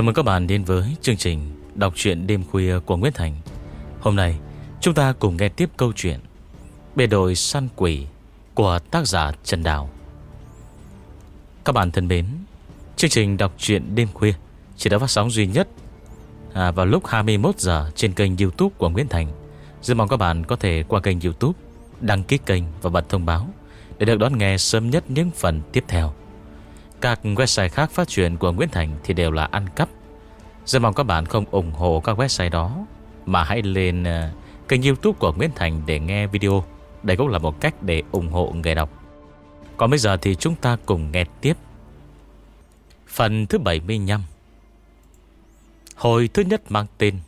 Chào mừng các bạn đến với chương trình Đọc truyện đêm khuya của Nguyễn Thành. Hôm nay chúng ta cùng nghe tiếp câu chuyện Bề đội săn quỷ của tác giả Trần Đào. Các bạn thân mến Chương trình đọc truyện đêm khuya Chỉ đã phát sóng duy nhất à, Vào lúc 21 giờ trên kênh youtube của Nguyễn Thành. Rất mong các bạn có thể qua kênh youtube Đăng ký kênh và bật thông báo Để được đón nghe sớm nhất những phần tiếp theo các website khác phát truyền của Nguyễn Thành Thì đều là ăn cắp. Rất mong các bạn không ủng hộ các website đó, Mà hãy lên ờ, kênh youtube của Nguyễn Thành Để nghe video. Đây cũng là một cách để ủng hộ người đọc. Còn bây giờ thì chúng ta cùng nghe tiếp. Phần thứ 75 Hồi thứ nhất mang tên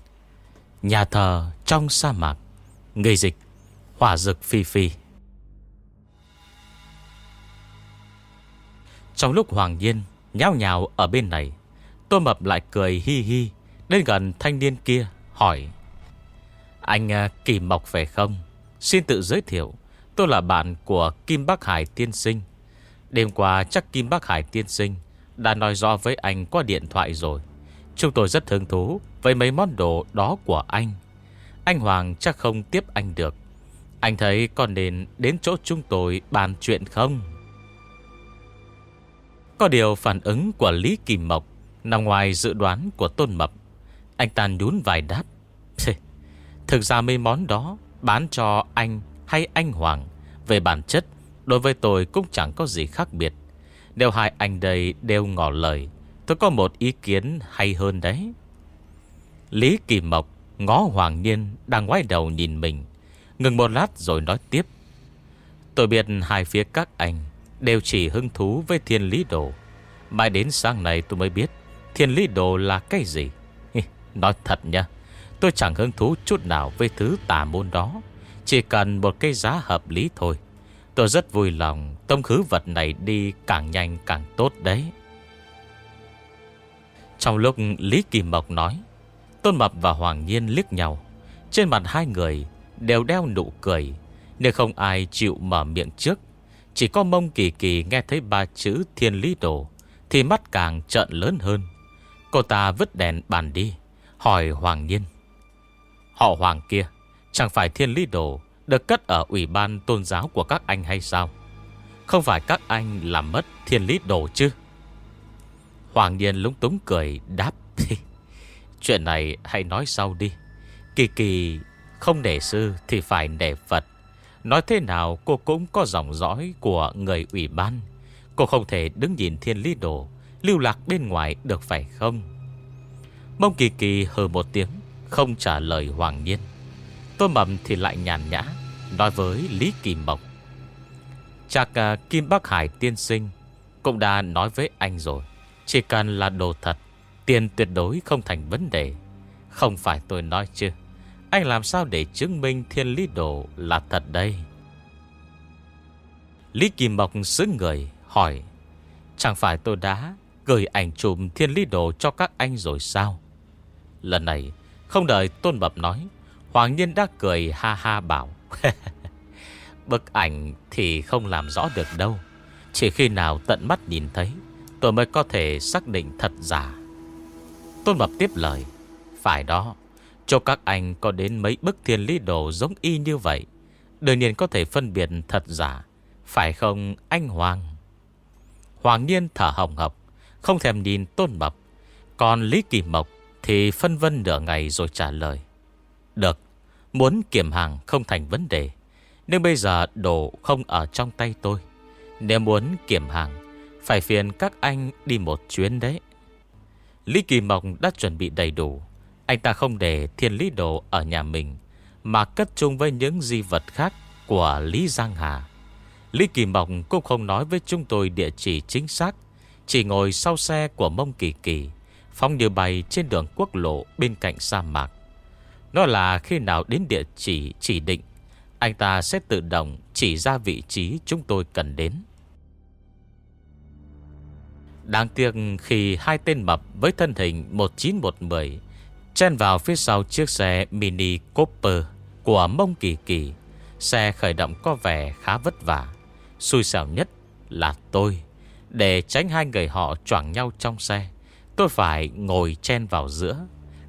Nhà thờ trong sa mạc Người dịch, Hỏa dực phi phi. Trong lúc Hoàng Nhiên nhao nhào ở bên này, Tô Mập lại cười hi hi Đến gần thanh niên kia, hỏi, Anh à, Kỳ Mộc phải không? Xin tự giới thiệu, Tôi là bạn của Kim Bắc Hải Tiên Sinh. Đêm qua chắc Kim Bắc Hải Tiên Sinh Đã nói rõ với anh qua điện thoại rồi. Chúng tôi rất hứng thú Với mấy món đồ đó của anh. Anh Hoàng chắc không tiếp anh được. Anh thấy còn nên đến chỗ chúng tôi bàn chuyện không? Có điều phản ứng của Lý Kim Mộc Nằm ngoài dự đoán của Tôn Mập. Anh ta nhún vài đáp Thực ra mấy món đó Bán cho anh hay anh Hoàng Về bản chất Đối với tôi cũng chẳng có gì khác biệt. Nếu hai anh đây đều ngỏ lời, Tôi có một ý kiến hay hơn đấy. Lý Kỳ Mộc Ngó Hoàng Niên Đang ngoái đầu nhìn mình, Ngừng một lát rồi nói tiếp, Tôi biết hai phía các anh Đều chỉ hứng thú với thiên lý đồ. Mãi đến sáng nay tôi mới biết Thiên lý đồ là cái gì. Nói thật nha, Tôi chẳng hứng thú chút nào với thứ tà môn đó. Chỉ cần một cái giá hợp lý thôi. Tôi rất vui lòng Tông khứ vật này đi càng nhanh càng tốt đấy. Trong lúc Lý Kỳ Mộc nói, Tôn Mập và Hoàng Nhiên liếc nhau. Trên mặt hai người Đều đeo nụ cười, Nhưng không ai chịu mở miệng trước chỉ có mông kỳ kỳ nghe thấy ba chữ thiên lý đồ, Thì mắt càng trợn lớn hơn. Cô ta vứt đèn bàn đi, Hỏi Hoàng Nhiên. Họ Hoàng kia, Chẳng phải thiên lý đồ Được cất ở ủy ban tôn giáo của các anh hay sao? Không phải các anh làm mất thiên lý đồ chứ? Hoàng Nhiên lúng túng cười, đáp Chuyện này hãy nói sau đi. Kỳ kỳ không nể sư thì phải nể Phật Nói thế nào cô cũng có dòng dõi của người ủy ban. Cô không thể đứng nhìn thiên lý đồ, Lưu lạc bên ngoài được phải không? Mông kỳ kỳ hờ một tiếng, Không trả lời Hoàng Nhiên. Tôi mầm thì lại nhàn nhã, Nói với Lý Kỳ Mộc. Chắc à, Kim Bắc Hải tiên sinh Cũng đã nói với anh rồi, Chỉ cần là đồ thật, Tiền tuyệt đối không thành vấn đề. Không phải tôi nói chứ anh làm sao để chứng minh thiên lý đồ là thật đây? Lý Kim Mộc xứng người, hỏi, Chẳng phải tôi đã gửi ảnh chụp thiên lý đồ cho các anh rồi sao? Lần này, không đợi Tôn Bập nói, Hoàng Nhiên đã cười ha ha bảo, Bức ảnh thì không làm rõ được đâu, Chỉ khi nào tận mắt nhìn thấy, Tôi mới có thể xác định thật giả Tôn Bập tiếp lời, Phải đó cho các anh có đến mấy bức thiên lý đồ giống y như vậy, Đương nhiên có thể phân biệt thật giả, Phải không, anh Hoàng? Hoàng Niên thở hồng hộc, Không thèm nhìn tôn mập. Còn Lý Kỳ Mộc Thì phân vân nửa ngày rồi trả lời. Được, Muốn kiểm hàng không thành vấn đề, Nhưng bây giờ đồ không ở trong tay tôi. Nếu muốn kiểm hàng, Phải phiền các anh đi một chuyến đấy. Lý Kỳ Mộc đã chuẩn bị đầy đủ anh ta không để thiên lý đồ ở nhà mình, Mà cất chung với những di vật khác Của Lý Giang Hà. Lý Kỳ Mộc cũng không nói với chúng tôi địa chỉ chính xác, Chỉ ngồi sau xe của Mông Kỳ Kỳ Phong như bay trên đường quốc lộ bên cạnh sa mạc. Nó là khi nào đến địa chỉ chỉ định, Anh ta sẽ tự động chỉ ra vị trí chúng tôi cần đến. Đáng tiếc khi hai tên mập với thân hình 1910 Chen vào phía sau chiếc xe Mini Cooper Của Mông Kỳ Kỳ. Xe khởi động có vẻ khá vất vả. Xui xẻo nhất là tôi. Để tránh hai người họ choảng nhau trong xe, Tôi phải ngồi chen vào giữa.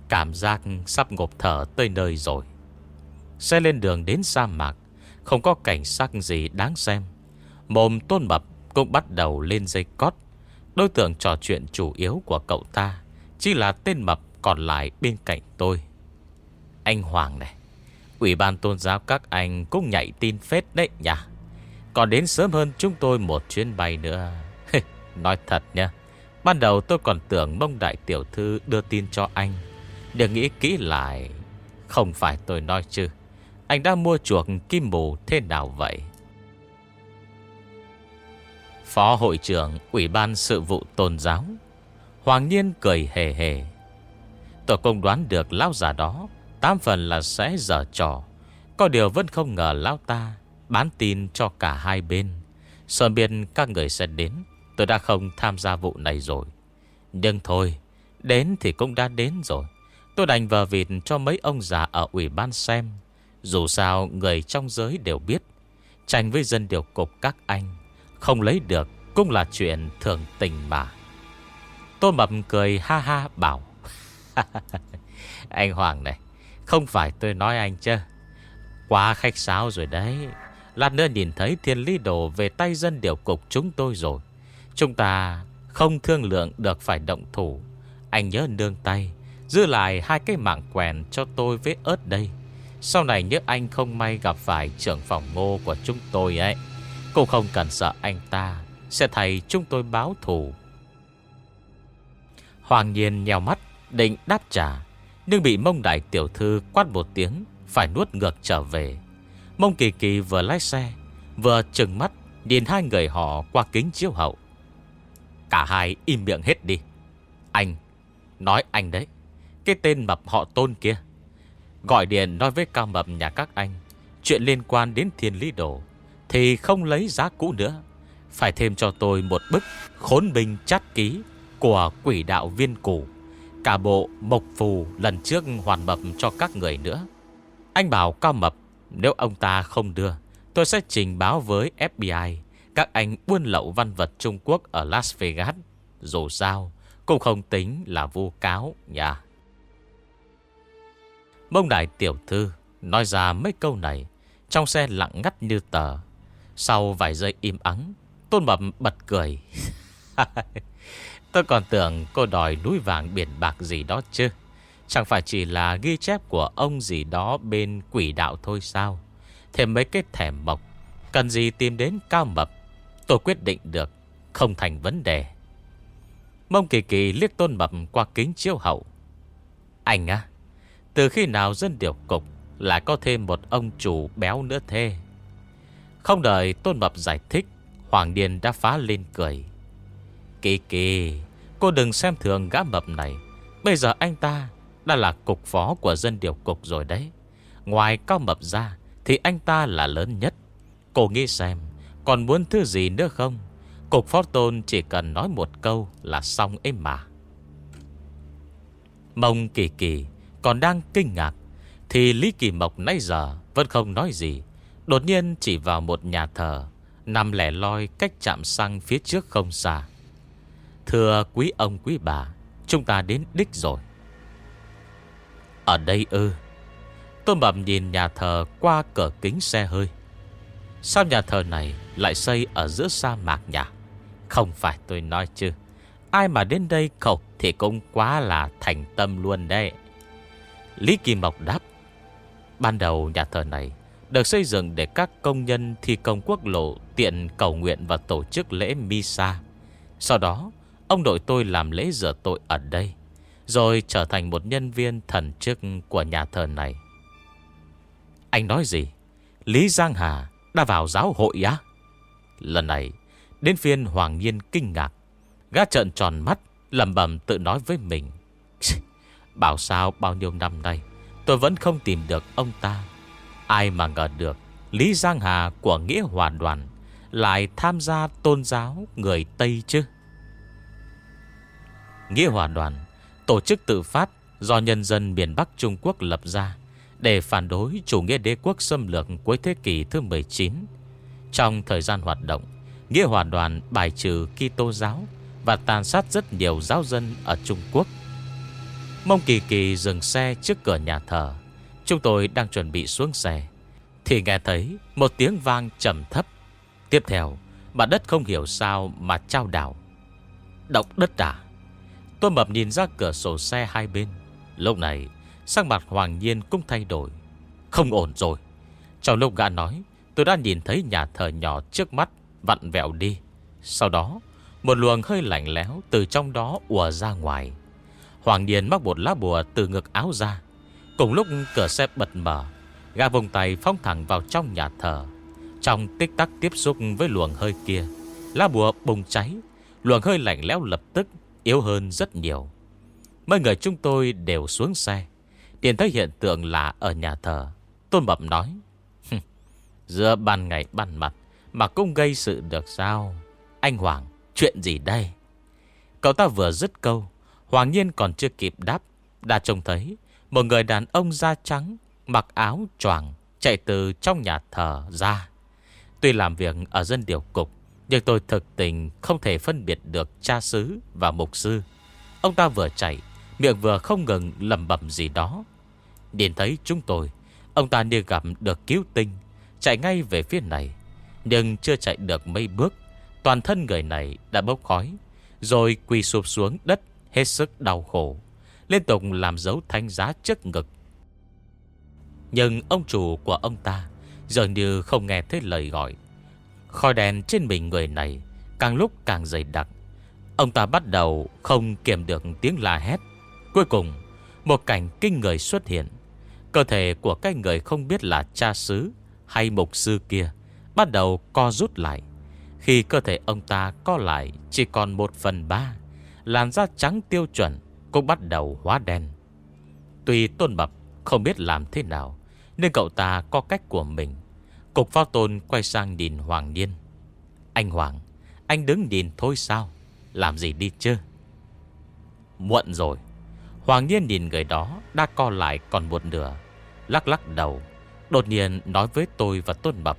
Cảm giác sắp ngộp thở tới nơi rồi. Xe lên đường đến sa mạc, Không có cảnh sắc gì đáng xem. Mồm tôn mập cũng bắt đầu lên dây cót. Đối tượng trò chuyện chủ yếu của cậu ta Chỉ là tên mập còn lại bên cạnh tôi. Anh Hoàng này, Ủy ban tôn giáo các anh cũng nhảy tin phết đấy nhỉ? Còn đến sớm hơn chúng tôi một chuyến bay nữa. Nói thật nha Ban đầu tôi còn tưởng mông đại tiểu thư đưa tin cho anh. Để nghĩ kỹ lại, Không phải tôi nói chứ. Anh đã mua chuộc kim mù thế nào vậy? Phó hội trưởng Ủy ban sự vụ tôn giáo, Hoàng Nhiên cười hề hề. Tôi công đoán được lão già đó, Tám phần là sẽ dở trò. Có điều vẫn không ngờ lão ta Bán tin cho cả hai bên. Sợ biết các người sẽ đến, Tôi đã không tham gia vụ này rồi. Nhưng thôi, Đến thì cũng đã đến rồi. Tôi đành vờ vịt cho mấy ông già ở ủy ban xem. Dù sao, người trong giới đều biết, Tranh với dân điều cục các anh, Không lấy được Cũng là chuyện thường tình mà. Tôi Mập cười ha ha bảo Anh Hoàng này, Không phải tôi nói anh chứ Quá khách sáo rồi đấy. Lát nữa nhìn thấy thiên lý đồ Về tay dân điều cục chúng tôi rồi. Chúng ta không thương lượng được phải động thủ. Anh nhớ nương tay, Giữ lại hai cái mạng quèn cho tôi với ớt đây. Sau này nhớ anh không may gặp phải trưởng phòng ngô của chúng tôi ấy. Cũng không cần sợ anh ta, Sẽ thầy chúng tôi báo thù. Hoàng nhiên nhèo mắt Định đáp trả, Nhưng bị mông đại tiểu thư quát một tiếng, Phải nuốt ngược trở về. Mông kỳ kỳ vừa lái xe, Vừa trừng mắt Nhìn hai người họ qua kính chiếu hậu. Cả hai im miệng hết đi. Anh, Nói anh đấy, Cái tên mập họ tôn kia. Gọi điện nói với cao mập nhà các anh, Chuyện liên quan đến thiên lý đồ, Thì không lấy giá cũ nữa. Phải thêm cho tôi một bức Khốn binh chát ký Của quỷ đạo viên củ. Cả bộ mộc phù lần trước hoàn mập cho các người nữa Anh bảo cao mập Nếu ông ta không đưa Tôi sẽ trình báo với FBI các anh buôn lậu văn vật Trung Quốc ở Las Vegas. Dù sao, cũng không tính là vô cáo nha. Mông đại tiểu thư nói ra mấy câu này, trong xe lặng ngắt như tờ. Sau vài giây im ắng, Tôn Mập bật cười. Tôi còn tưởng cô đòi núi vàng biển bạc gì đó chứ. Chẳng phải chỉ là ghi chép của ông gì đó bên quỷ đạo thôi sao. Thêm mấy cái thẻ mộc. Cần gì tìm đến cao mập Tôi quyết định được, Không thành vấn đề Mông kỳ kỳ liếc tôn mập qua kính chiếu hậu Anh á, Từ khi nào dân điều cục Lại có thêm một ông chủ béo nữa thế Không đợi tôn mập giải thích, Hoàng Điền đã phá lên cười Kỳ kỳ. Cô đừng xem thường gã mập này. Bây giờ anh ta Đã là cục phó của dân điều cục rồi đấy. Ngoài cao mập ra Thì anh ta là lớn nhất. Cô nghĩ xem, còn muốn thứ gì nữa không? Cục phó tôn chỉ cần nói một câu Là xong ấy mà. Mông kỳ kỳ Còn đang kinh ngạc Thì Lý Kỳ Mộc nãy giờ Vẫn không nói gì. Đột nhiên chỉ vào một nhà thờ, Nằm lẻ loi cách chạm xăng phía trước không xa. Thưa quý ông quý bà Chúng ta đến đích rồi Ở đây ư Tôi bẩm nhìn nhà thờ qua cửa kính xe hơi Sao nhà thờ này lại xây ở giữa sa mạc nhỉ? Không phải tôi nói chứ. Ai mà đến đây cầu thì cũng quá là thành tâm luôn đấy. Lý Kỳ Mộc đáp. Ban đầu nhà thờ này được xây dựng để các công nhân thi công quốc lộ tiện cầu nguyện và tổ chức lễ Misa. Sau đó, ông đội tôi làm lễ rửa tội ở đây, rồi trở thành một nhân viên thần chức của nhà thờ này. Anh nói gì? Lý Giang Hà đã vào giáo hội á? Lần này, đến phiên Hoàng Nhiên kinh ngạc. Gã trợn tròn mắt, lầm bầm tự nói với mình. Bảo sao bao nhiêu năm nay, tôi vẫn không tìm được ông ta. Ai mà ngờ được, Lý Giang Hà của Nghĩa Hòa Đoàn lại tham gia tôn giáo người Tây chứ? Nghĩa Hòa Đoàn, tổ chức tự phát do nhân dân miền Bắc Trung Quốc lập ra để phản đối chủ nghĩa đế quốc xâm lược cuối thế kỷ thứ 19. Trong thời gian hoạt động, Nghĩa Hòa Đoàn bài trừ Kitô giáo Và tàn sát rất nhiều giáo dân ở Trung Quốc. Mông Kỳ Kỳ dừng xe trước cửa nhà thờ. Chúng tôi đang chuẩn bị xuống xe. Thì nghe thấy một tiếng vang trầm thấp. Tiếp theo Mặt đất không hiểu sao mà trao đảo. Động đất à? Tôi mập nhìn ra cửa sổ xe hai bên. Lúc này, Sắc mặt Hoàng Nhiên cũng thay đổi. Không ổn rồi. Trong lúc gã nói, Tôi đã nhìn thấy nhà thờ nhỏ trước mắt Vặn vẹo đi. Sau đó, Một luồng hơi lạnh lẽo Từ trong đó ùa ra ngoài. Hoàng Nhiên móc một lá bùa từ ngực áo ra. Cùng lúc cửa xe bật mở, Gã vùng tay phóng thẳng vào trong nhà thờ. Trong tích tắc tiếp xúc với luồng hơi kia, Lá bùa bùng cháy, Luồng hơi lạnh lẽo lập tức Yếu hơn rất nhiều. Mấy người chúng tôi đều xuống xe. Tiền thấy hiện tượng lạ ở nhà thờ. Tôn Bập nói Giữa ban ngày ban mặt Mà cũng gây sự được sao? Anh Hoàng, chuyện gì đây? Cậu ta vừa dứt câu, Hoàng nhiên còn chưa kịp đáp, Đã trông thấy Một người đàn ông da trắng Mặc áo choàng Chạy từ trong nhà thờ ra. Tuy làm việc ở dân điều cục nhưng tôi thực tình không thể phân biệt được cha xứ và mục sư. Ông ta vừa chạy, Miệng vừa không ngừng lầm bẩm gì đó. Nhìn thấy chúng tôi, Ông ta như gặp được cứu tinh, Chạy ngay về phía này. Nhưng chưa chạy được mấy bước, Toàn thân người này đã bốc khói, Rồi quỳ sụp xuống đất, Hết sức đau khổ, Liên tục làm dấu thanh giá trước ngực. Nhưng ông chủ của ông ta Dường như không nghe thấy lời gọi. Khói đèn trên mình người này Càng lúc càng dày đặc. Ông ta bắt đầu không kiềm được tiếng la hét. Cuối cùng, Một cảnh kinh người xuất hiện. Cơ thể của cái người không biết là cha xứ Hay mục sư kia Bắt đầu co rút lại. Khi cơ thể ông ta co lại Chỉ còn một phần ba, Làn da trắng tiêu chuẩn Cũng bắt đầu hóa đen. Tuy tôn bập không biết làm thế nào Nên cậu ta có cách của mình Cục phao tôn quay sang nhìn Hoàng Niên. Anh Hoàng, Anh đứng nhìn thôi sao? Làm gì đi chứ? Muộn rồi. Hoàng Niên nhìn người đó, Đã co lại còn một nửa. Lắc lắc đầu, Đột nhiên nói với tôi và Tôn Mập.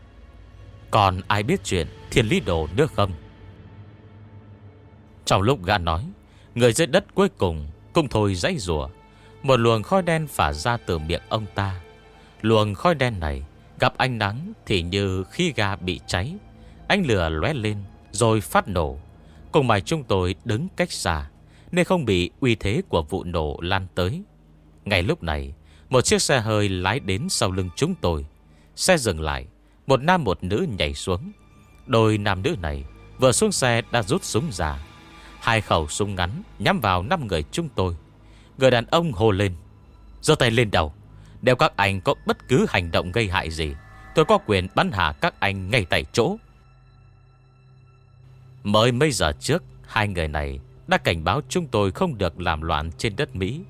Còn ai biết chuyện thiên lý đồ nữa không? Trong lúc gã nói, Người dưới đất cuối cùng Cũng thôi dãy rùa Một luồng khói đen phả ra từ miệng ông ta. Luồng khói đen này Gặp ánh nắng thì như khi gà bị cháy. Ánh lửa lóe lên, Rồi phát nổ. Cùng mày chúng tôi đứng cách xa, Nên không bị uy thế của vụ nổ lan tới. Ngay lúc này, Một chiếc xe hơi lái đến sau lưng chúng tôi. Xe dừng lại, Một nam một nữ nhảy xuống. Đôi nam nữ này Vừa xuống xe đã rút súng ra. Hai khẩu súng ngắn nhắm vào năm người chúng tôi. Người đàn ông hồ lên, giơ tay lên đầu. Nếu các anh có bất cứ hành động gây hại gì, Tôi có quyền bắn hạ các anh ngay tại chỗ. Mới mấy giờ trước, Hai người này đã cảnh báo chúng tôi không được làm loạn trên đất Mỹ.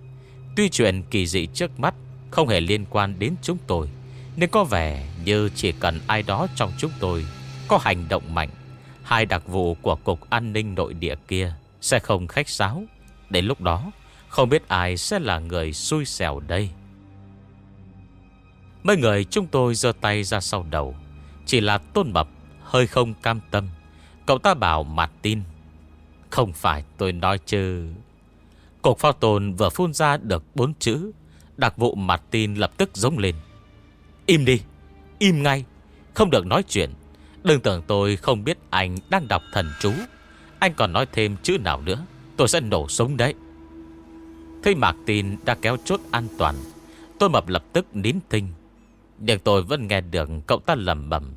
Tuy chuyện kỳ dị trước mắt Không hề liên quan đến chúng tôi Nên có vẻ như chỉ cần ai đó trong chúng tôi Có hành động mạnh, Hai đặc vụ của Cục An ninh Nội địa kia Sẽ không khách sáo. Đến lúc đó, Không biết ai sẽ là người xui xẻo đây. Mấy người chúng tôi giơ tay ra sau đầu. Chỉ là tôn mập Hơi không cam tâm. Cậu ta bảo mặt tin, Không phải tôi nói chứ. Cục phao tồn vừa phun ra được bốn chữ, Đặc vụ mặt tin lập tức giống lên. Im đi, Im ngay, Không được nói chuyện. Đừng tưởng tôi không biết anh đang đọc thần chú. Anh còn nói thêm chữ nào nữa, Tôi sẽ nổ súng đấy. Thấy Mạc Tin đã kéo chốt an toàn Tôi mập lập tức nín thinh. Nhưng tôi vẫn nghe được cậu ta lầm bầm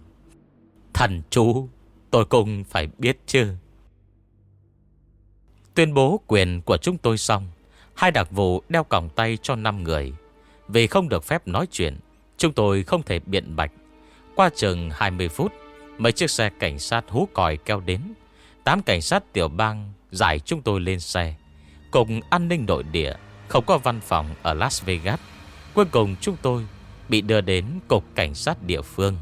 Thần chú, Tôi cũng phải biết chứ. Tuyên bố quyền của chúng tôi xong, Hai đặc vụ đeo còng tay cho 5 người. Vì không được phép nói chuyện, Chúng tôi không thể biện bạch. Qua chừng 20 phút, Mấy chiếc xe cảnh sát hú còi keo đến. Tám cảnh sát tiểu bang Giải chúng tôi lên xe. Cùng an ninh nội địa, Không có văn phòng ở Las Vegas. Cuối cùng chúng tôi Bị đưa đến cục cảnh sát địa phương.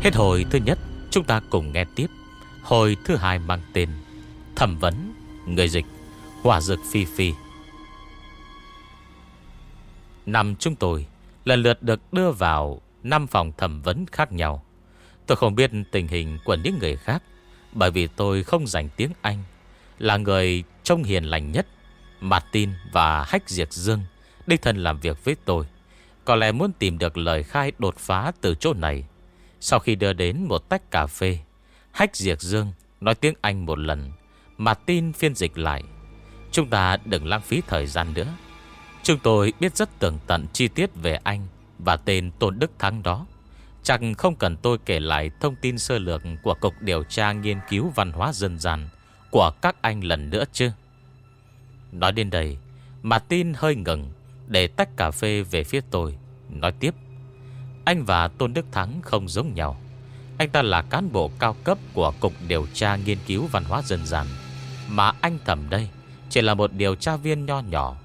Hết hồi thứ nhất, Chúng ta cùng nghe tiếp. Hồi thứ hai mang tên Thẩm vấn Người dịch, Hỏa dược phi phi. Năm chúng tôi Lần lượt được đưa vào năm phòng thẩm vấn khác nhau. Tôi không biết tình hình của những người khác bởi vì tôi không dành tiếng Anh, Là người trông hiền lành nhất, Martin và Hách Diệt Dương Đích thân làm việc với tôi. Có lẽ muốn tìm được lời khai đột phá từ chỗ này. Sau khi đưa đến một tách cà phê, Hách Diệt Dương nói tiếng Anh một lần, Martin phiên dịch lại. Chúng ta đừng lãng phí thời gian nữa. Chúng tôi biết rất tường tận chi tiết về anh Và tên Tôn Đức Thắng đó. Chẳng không cần tôi kể lại thông tin sơ lược Của Cục Điều tra Nghiên cứu Văn hóa Dân gian Của các anh lần nữa chứ? Nói đến đây Martin hơi ngừng, Để tách cà phê về phía tôi, Nói tiếp. Anh và Tôn Đức Thắng không giống nhau. Anh ta là cán bộ cao cấp Của Cục Điều tra Nghiên cứu Văn hóa Dân gian, Mà anh thầm đây Chỉ là một điều tra viên nho nhỏ.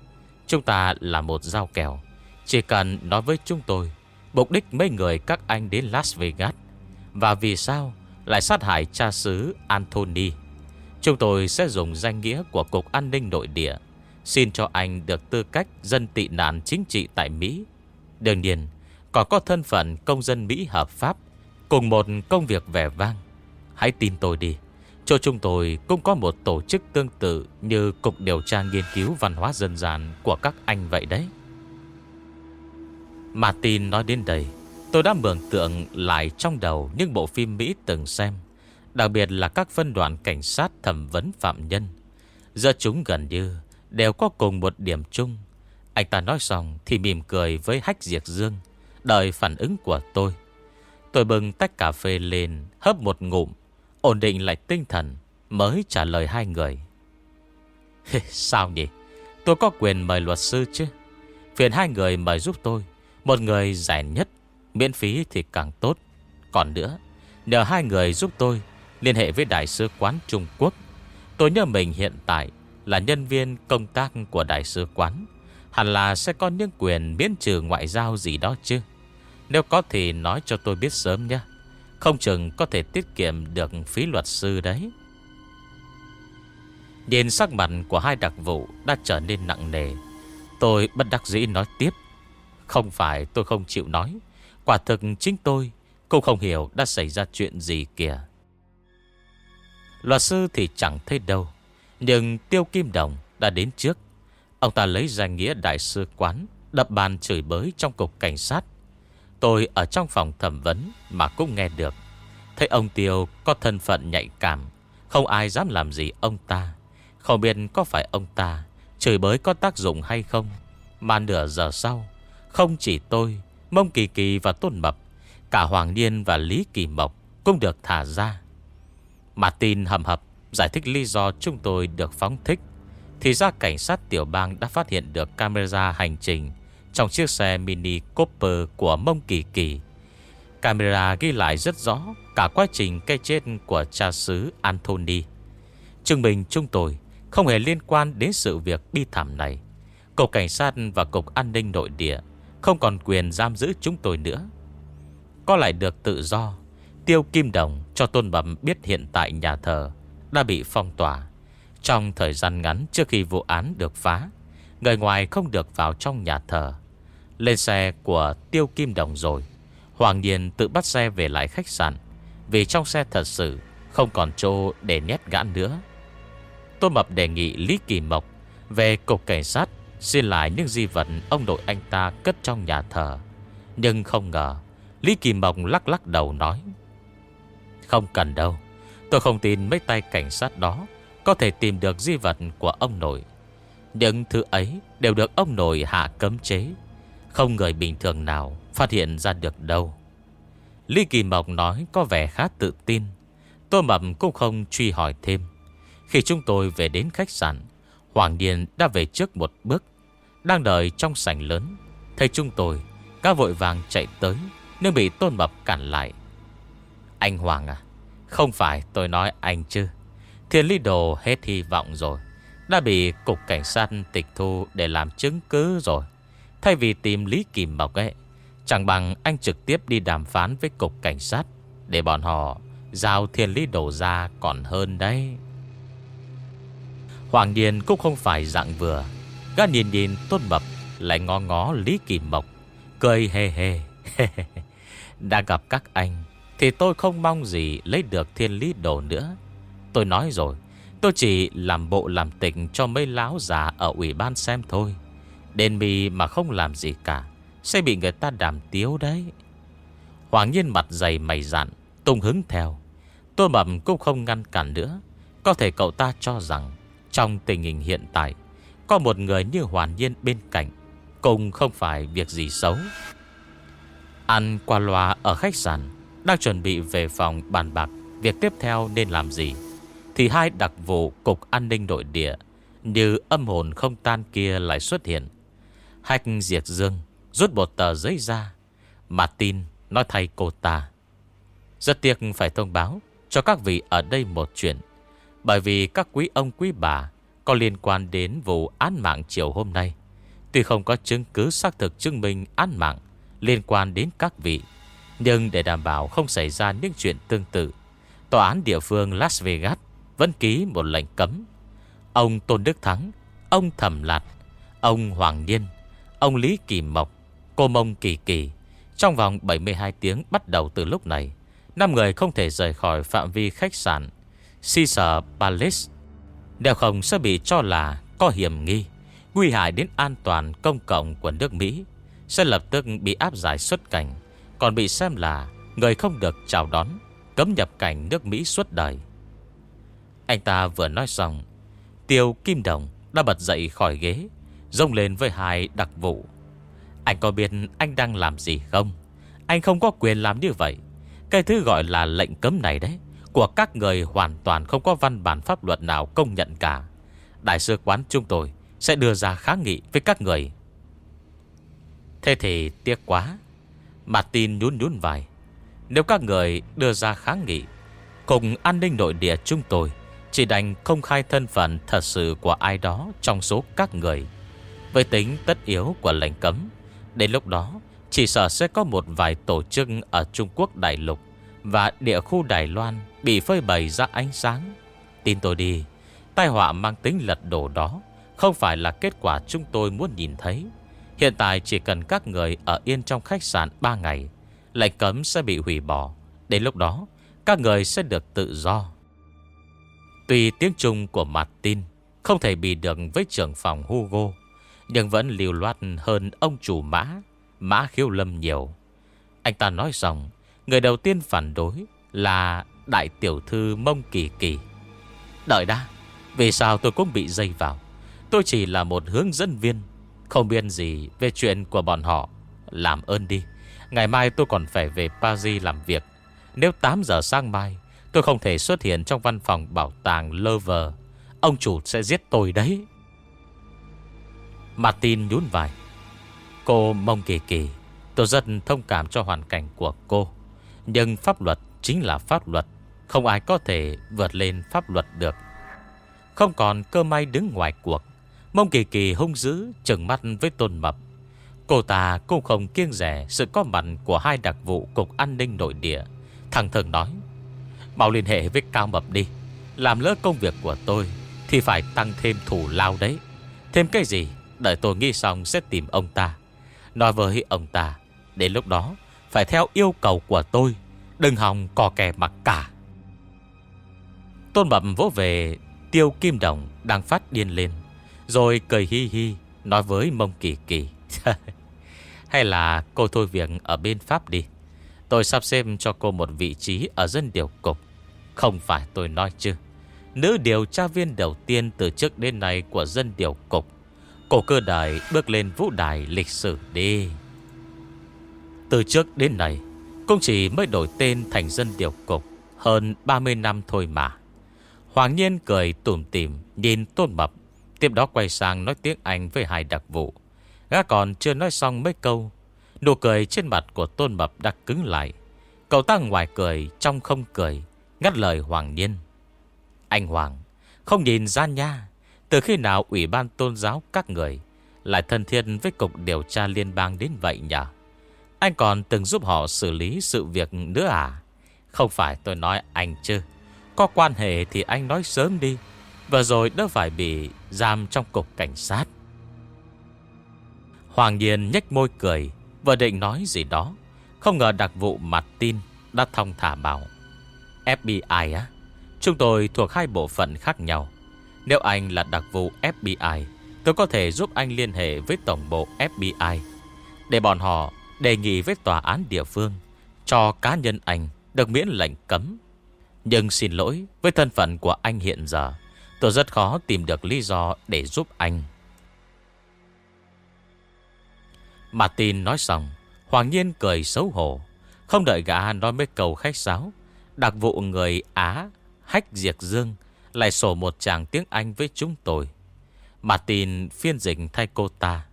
Chúng ta là một giao kèo, Chỉ cần nói với chúng tôi Mục đích mấy người các anh đến Las Vegas. Và vì sao Lại sát hại cha xứ Anthony? Chúng tôi sẽ dùng danh nghĩa của Cục An ninh Nội địa. Xin cho anh được tư cách dân tị nạn chính trị tại Mỹ. Đương nhiên, Còn có thân phận công dân Mỹ hợp pháp, Cùng một công việc vẻ vang. Hãy tin tôi đi, Cho chúng tôi cũng có một tổ chức tương tự Như Cục Điều tra Nghiên cứu Văn hóa Dân gian Của các anh vậy đấy. Martin nói đến đây, Tôi đã mường tượng lại trong đầu Những bộ phim Mỹ từng xem, Đặc biệt là các phân đoạn cảnh sát thẩm vấn phạm nhân. Giờ chúng gần như Đều có cùng một điểm chung. Anh ta nói xong thì mỉm cười với hách diệt dương, Đợi phản ứng của tôi. Tôi bưng tách cà phê lên Hấp một ngụm, Ổn định lại tinh thần, Mới trả lời hai người. Sao nhỉ? Tôi có quyền mời luật sư chứ? Phiền hai người mời giúp tôi. Một người rẻ nhất, Miễn phí thì càng tốt. Còn nữa, Nhờ hai người giúp tôi, Liên hệ với Đại sứ quán Trung Quốc. Tôi nhớ mình hiện tại Là nhân viên công tác của Đại sứ quán. Hẳn là sẽ có những quyền miễn trừ ngoại giao gì đó chứ? Nếu có thì nói cho tôi biết sớm nhé. Không chừng có thể tiết kiệm được phí luật sư đấy. Nhìn sắc mặt của hai đặc vụ đã trở nên nặng nề. Tôi bất đắc dĩ nói tiếp. Không phải tôi không chịu nói. Quả thực chính tôi Cũng không hiểu đã xảy ra chuyện gì kìa. Luật sư thì chẳng thấy đâu, Nhưng Tiêu Kim Đồng đã đến trước. Ông ta lấy danh nghĩa đại sư quán, Đập bàn chửi bới trong cục cảnh sát. Tôi ở trong phòng thẩm vấn Mà cũng nghe được. Thấy ông Tiêu có thân phận nhạy cảm, Không ai dám làm gì ông ta. Không biết có phải ông ta Chửi bới có tác dụng hay không, Mà nửa giờ sau không chỉ tôi, Mông Kỳ Kỳ và Tôn Mập, Cả Hoàng Niên và Lý Kỳ Mộc Cũng được thả ra. Martin hầm hập giải thích lý do chúng tôi được phóng thích, Thì ra cảnh sát tiểu bang đã phát hiện được camera hành trình Trong chiếc xe mini Cooper của Mông Kỳ Kỳ. Camera ghi lại rất rõ Cả quá trình cây chết của cha xứ Anthony. Chứng minh chúng tôi Không hề liên quan đến sự việc bi thảm này. Cục Cảnh sát và Cục An ninh Nội địa không còn quyền giam giữ chúng tôi nữa Có lại được tự do Tiêu Kim Đồng cho Tôn Bẩm biết hiện tại nhà thờ đã bị phong tỏa. Trong thời gian ngắn trước khi vụ án được phá, người ngoài không được vào trong nhà thờ. Lên xe của Tiêu Kim Đồng rồi, Hoàng Điền tự bắt xe về lại khách sạn vì trong xe thật sự không còn chỗ để nhét gã nữa. Tôn Mập đề nghị Lý Kỳ Mộc về cục cảnh sát xin lại những di vật ông nội anh ta cất trong nhà thờ. Nhưng không ngờ, Lý Kỳ Mộng lắc lắc đầu nói không cần đâu Tôi không tin mấy tay cảnh sát đó Có thể tìm được di vật của ông nội. Những thứ ấy Đều được ông nội hạ cấm chế. Không người bình thường nào Phát hiện ra được đâu. Lý Kỳ Mộc nói có vẻ khá tự tin. Tôi mập cũng không truy hỏi thêm. Khi chúng tôi về đến khách sạn Hoàng Điền đã về trước một bước. Đang đợi trong sảnh lớn. Thấy chúng tôi Các vội vàng chạy tới, Nhưng bị tôn mập cản lại. Anh Hoàng à không phải tôi nói anh chứ. Thiên lý đồ hết hy vọng rồi, Đã bị cục cảnh sát tịch thu Để làm chứng cứ rồi. Thay vì tìm Lý Kìm Mộc ấy, Chẳng bằng anh trực tiếp đi đàm phán Với cục cảnh sát Để bọn họ giao thiên lý đồ ra Còn hơn đấy. Hoàng Điền cũng không phải dạng vừa. Gã nhìn nhìn tôn mập Lại ngó ngó Lý Kỳ Mộc, cười hề hề Đã gặp các anh Thì tôi không mong gì lấy được thiên lý đồ nữa. Tôi nói rồi, Tôi chỉ làm bộ làm tình cho mấy láo già ở ủy ban xem thôi. Đền mì mà không làm gì cả, Sẽ bị người ta đàm tiếu đấy. Hoàng nhiên mặt dày mày dặn Tung hứng theo. Tôi Mập cũng không ngăn cản nữa. Có thể cậu ta cho rằng Trong tình hình hiện tại có một người như Hoàn Nhiên bên cạnh Cũng không phải việc gì xấu. Ăn qua loa ở khách sạn, Đang chuẩn bị về phòng bàn bạc, Việc tiếp theo nên làm gì? Thì hai đặc vụ Cục An ninh nội địa Như âm hồn không tan kia lại xuất hiện. Hạch diệt dương Rút một tờ giấy ra, mà tin nói thay cô ta. Rất tiếc phải thông báo Cho các vị ở đây một chuyện, Bởi vì các quý ông quý bà có liên quan đến vụ án mạng chiều hôm nay. Tuy không có chứng cứ xác thực chứng minh án mạng Liên quan đến các vị, Nhưng để đảm bảo không xảy ra những chuyện tương tự, Tòa án địa phương Las Vegas Vẫn ký một lệnh cấm. Ông Tôn Đức Thắng, Ông Thẩm Lạt, Ông Hoàng Nhiên, Ông Lý Kỳ Mộc, Cô Mông Kỳ Kỳ, Trong vòng 72 tiếng bắt đầu từ lúc này, năm người không thể rời khỏi phạm vi khách sạn Caesar Palace nếu không sẽ bị cho là có hiểm nghi, Nguy hại đến an toàn công cộng của nước Mỹ, Sẽ lập tức bị áp giải xuất cảnh, Còn bị xem là Người không được chào đón, Cấm nhập cảnh nước Mỹ suốt đời. Anh ta vừa nói xong, Tiêu Kim Đồng đã bật dậy khỏi ghế Rông lên với hai đặc vụ. Anh có biết anh đang làm gì không? Anh không có quyền làm như vậy. Cái thứ gọi là lệnh cấm này đấy. Của các người hoàn toàn không có văn bản pháp luật nào công nhận cả. Đại sứ quán chúng tôi Sẽ đưa ra kháng nghị với các người. Thế thì tiếc quá. Martin nhún nhún vai. Nếu các người đưa ra kháng nghị, Cùng an ninh nội địa chúng tôi Chỉ đành không khai thân phận thật sự của ai đó trong số các người. Với tính tất yếu của lệnh cấm, Đến lúc đó Chỉ sợ sẽ có một vài tổ chức Ở Trung Quốc Đại Lục Và địa khu Đài Loan Bị phơi bày ra ánh sáng. Tin tôi đi, Tai họa mang tính lật đổ đó Không phải là kết quả chúng tôi muốn nhìn thấy. Hiện tại chỉ cần các người Ở yên trong khách sạn 3 ngày, Lệnh cấm sẽ bị hủy bỏ. Đến lúc đó, Các người sẽ được tự do. Tuy tiếng Trung của Martin Không thể bị được với trưởng phòng Hugo, nhưng vẫn liều loát hơn ông chủ mã Mã khiêu lâm nhiều. Anh ta nói rằng Người đầu tiên phản đối là Đại tiểu thư Mông Kỳ Kỳ. Đợi đã, Vì sao tôi cũng bị dây vào? Tôi chỉ là một hướng dẫn viên. Không biết gì về chuyện của bọn họ. Làm ơn đi. Ngày mai tôi còn phải về Paris làm việc. Nếu 8 giờ sang mai, Tôi không thể xuất hiện trong văn phòng bảo tàng Lover Ông chủ sẽ giết tôi đấy. Martin nhún vai. Cô mong kỳ kỳ, Tôi rất thông cảm cho hoàn cảnh của cô. Nhưng pháp luật chính là pháp luật. Không ai có thể vượt lên pháp luật được. Không còn cơ may đứng ngoài cuộc. Mông kỳ kỳ hung dữ, Trừng mắt với tôn mập. Cô ta cũng không kiêng rẻ Sự có mặt của hai đặc vụ Cục An ninh nội địa. Thằng thần nói bảo liên hệ với Cao Mập đi. Làm lỡ công việc của tôi Thì phải tăng thêm thủ lao đấy. Thêm cái gì, Đợi tôi nghĩ xong sẽ tìm ông ta. Nói với ông ta, Đến lúc đó phải theo yêu cầu của tôi. Đừng hòng cò kè mặc cả. Tôn bẩm vỗ về, Tiêu Kim Đồng đang phát điên lên, Rồi cười hi hi, Nói với Mông Kỳ Kỳ, Hay là cô thôi việc ở bên Pháp đi. Tôi sắp xem cho cô một vị trí Ở dân điều cục. Không phải tôi nói chứ. Nữ điều tra viên đầu tiên từ trước đến nay Của dân điều cục. Cổ cơ đài bước lên vũ đài lịch sử đi. Từ trước đến nay, Cũng chỉ mới đổi tên thành dân điều cục, Hơn 30 năm thôi mà. Hoàng nhiên cười tủm tìm Nhìn tôn mập. Tiếp đó quay sang nói tiếng Anh với hai đặc vụ. Gã còn chưa nói xong mấy câu, Nụ cười trên mặt của tôn mập đã cứng lại. Cậu ta ngoài cười, Trong không cười, Ngắt lời Hoàng nhiên. Anh Hoàng, Không nhìn ra nha, từ khi nào Ủy ban tôn giáo các người Lại thân thiện với Cục Điều tra Liên bang đến vậy nhỉ? Anh còn từng giúp họ xử lý sự việc nữa à? Không phải tôi nói anh chứ. Có quan hệ thì anh nói sớm đi, Vừa rồi đỡ phải bị giam trong cục cảnh sát. Hoàng Nhiên nhếch môi cười, Vừa định nói gì đó, Không ngờ đặc vụ mặt tin Đã thông thả bảo FBI á, Chúng tôi thuộc hai bộ phận khác nhau. Nếu anh là đặc vụ FBI Tôi có thể giúp anh liên hệ với tổng bộ FBI Để bọn họ đề nghị với tòa án địa phương, Cho cá nhân anh được miễn lệnh cấm. Nhưng xin lỗi Với thân phận của anh hiện giờ. Tôi rất khó tìm được lý do để giúp anh. Martin nói xong, Hoàng nhiên cười xấu hổ. Không đợi gã nói mấy câu khách sáo, Đặc vụ người Á, Hách Diệt Dương, Lại sổ một chàng tiếng Anh với chúng tôi. Martin phiên dịch thay cô ta.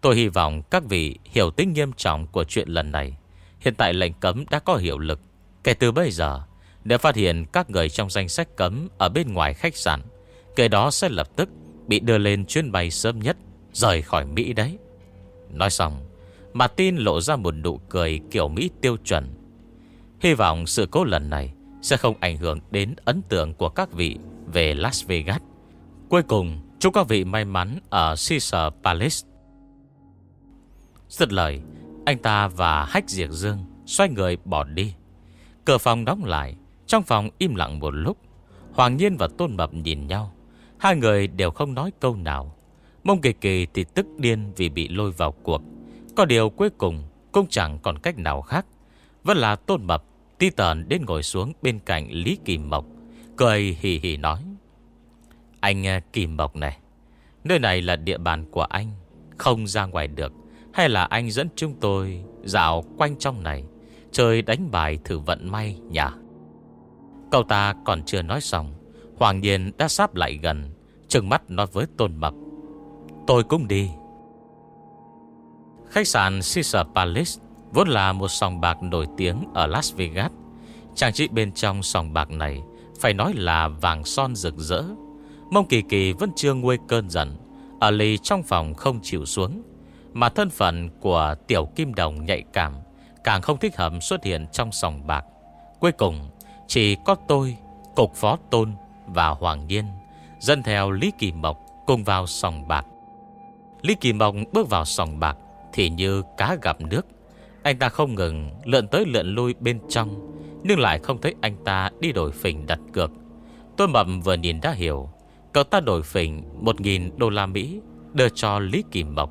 Tôi hy vọng các vị hiểu tính nghiêm trọng của chuyện lần này. Hiện tại lệnh cấm đã có hiệu lực. Kể từ bây giờ nếu phát hiện các người trong danh sách cấm Ở bên ngoài khách sạn Kể đó sẽ lập tức bị đưa lên chuyến bay sớm nhất, Rời khỏi Mỹ đấy. Nói xong Martin lộ ra một nụ cười kiểu Mỹ tiêu chuẩn. Hy vọng sự cố lần này Sẽ không ảnh hưởng đến ấn tượng của các vị Về Las Vegas. Cuối cùng, chúc các vị may mắn Ở Caesar Palace. Giật lời, Anh ta và Hách Diệt Dương Xoay người bỏ đi. Cửa phòng đóng lại trong phòng im lặng một lúc, Hoàng Nhiên và Tôn Mập nhìn nhau. Hai người đều không nói câu nào. Mông kỳ kỳ thì tức điên vì bị lôi vào cuộc. Có điều cuối cùng Cũng chẳng còn cách nào khác. Vẫn là Tôn Mập, Ti tờn đến ngồi xuống bên cạnh Lý Kỳ Mộc, Cười hì hì nói, Anh à, Kỳ Mộc này, Nơi này là địa bàn của anh, Không ra ngoài được. Hay là anh dẫn chúng tôi Dạo quanh trong này, Chơi đánh bài thử vận may nhỉ? Cậu ta còn chưa nói xong, Hoàng nhiên đã sáp lại gần, Trừng mắt nói với Tôn Mập. Tôi cũng đi. Khách sạn Caesar Palace Vốn là một sòng bạc nổi tiếng Ở Las Vegas. Trang trí bên trong sòng bạc này Phải nói là vàng son rực rỡ. Mông Kỳ Kỳ vẫn chưa nguôi cơn giận, Ở lì trong phòng không chịu xuống, Mà thân phận của Tiểu Kim Đồng nhạy cảm Càng không thích hợp xuất hiện trong sòng bạc. Cuối cùng chỉ có tôi, Cục Phó Tôn và Hoàng Nhiên Dân theo Lý Kỳ Mộc Cùng vào sòng bạc. Lý Kỳ Mộc bước vào sòng bạc Thì như cá gặp nước. Anh ta không ngừng lượn tới lượn lui bên trong, Nhưng lại không thấy anh ta đi đổi phình đặt cược. Tôi mầm vừa nhìn đã hiểu, Cậu ta đổi phình 1.000 đô la Mỹ Đưa cho Lý Kỳ Mộc.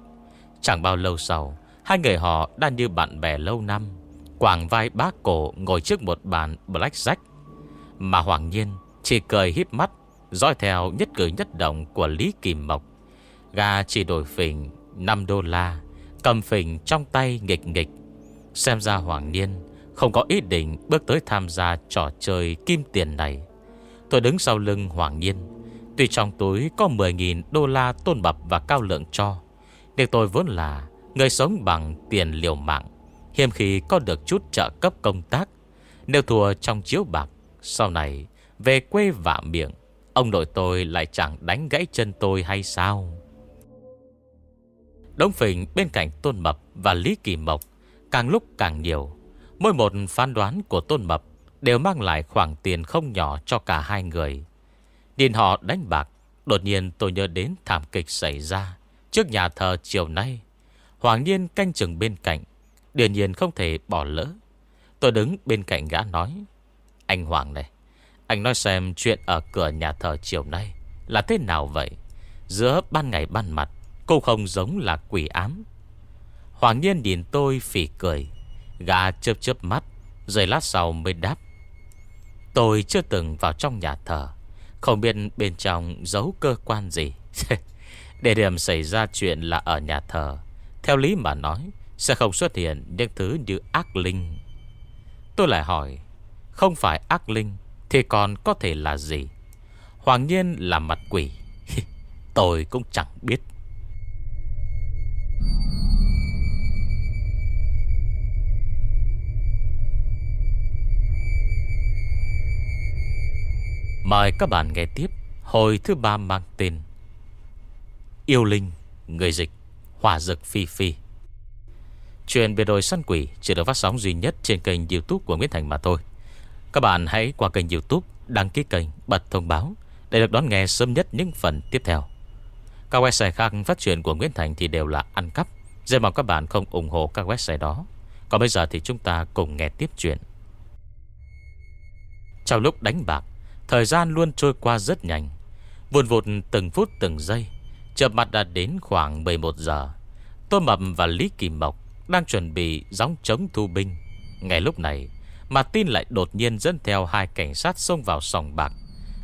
Chẳng bao lâu sau, Hai người họ đã như bạn bè lâu năm. Quảng vai bác cổ ngồi trước một bàn blackjack Mà Hoàng Nhiên chỉ cười híp mắt, dõi theo nhất cử nhất động của Lý Kim Mộc. Gà chỉ đổi phình 5 đô la, Cầm phình trong tay nghịch nghịch. Xem ra Hoàng Niên Không có ý định bước tới tham gia trò chơi kim tiền này. Tôi đứng sau lưng Hoàng Niên Tuy trong túi có 10.000 đô la tôn bập và cao lượng cho, Nhưng tôi vốn là Người sống bằng tiền liều mạng. Hiếm khi có được chút trợ cấp công tác. Nếu thua trong chiếu bạc, Sau này về quê vạ miệng, Ông nội tôi lại chẳng đánh gãy chân tôi hay sao? Đống phình bên cạnh Tôn Mập và Lý Kỳ Mộc Càng lúc càng nhiều. Mỗi một phán đoán của Tôn Mập Đều mang lại khoản tiền không nhỏ cho cả hai người. Điền họ đánh bạc, Đột nhiên tôi nhớ đến thảm kịch xảy ra Trước nhà thờ chiều nay. Hoàng Nhiên canh chừng bên cạnh Điền nhiên không thể bỏ lỡ. Tôi đứng bên cạnh gã nói, Anh Hoàng này, anh nói xem chuyện ở cửa nhà thờ chiều nay Là thế nào vậy? Giữa ban ngày ban mặt, Cô không giống là quỷ ám. Hoàng nhiên nhìn tôi phỉ cười. Gã chớp chớp mắt Rồi lát sau mới đáp, Tôi chưa từng vào trong nhà thờ, Không biết bên trong giấu cơ quan gì. Để điểm xảy ra chuyện là ở nhà thờ, Theo lý mà nói sẽ không xuất hiện những thứ như ác linh. Tôi lại hỏi, Không phải ác linh thì còn có thể là gì? Hoàng nhiên là mặt quỷ. Tôi cũng chẳng biết. Mời các bạn nghe tiếp Hồi thứ ba mang tên Yêu Linh, Người dịch, Hỏa dực Phi Phi. Chuyện về đồi săn quỷ Chỉ được phát sóng duy nhất trên kênh youtube của Nguyễn Thành mà thôi. Các bạn hãy qua kênh youtube Đăng ký kênh, bật thông báo Để được đón nghe sớm nhất những phần tiếp theo. Các website khác phát triển của Nguyễn Thành Thì đều là ăn cắp. Rất mong các bạn không ủng hộ các website đó. Còn bây giờ thì chúng ta cùng nghe tiếp chuyện. Trong lúc đánh bạc Thời gian luôn trôi qua rất nhanh. Vùn vụt từng phút từng giây Chợp mặt đã đến khoảng 11 giờ. Tô Mập và Lý Kỳ Mộc đang chuẩn bị gióng chống thu binh. Ngay lúc này, Mà tin lại đột nhiên dẫn theo hai cảnh sát xông vào sòng bạc.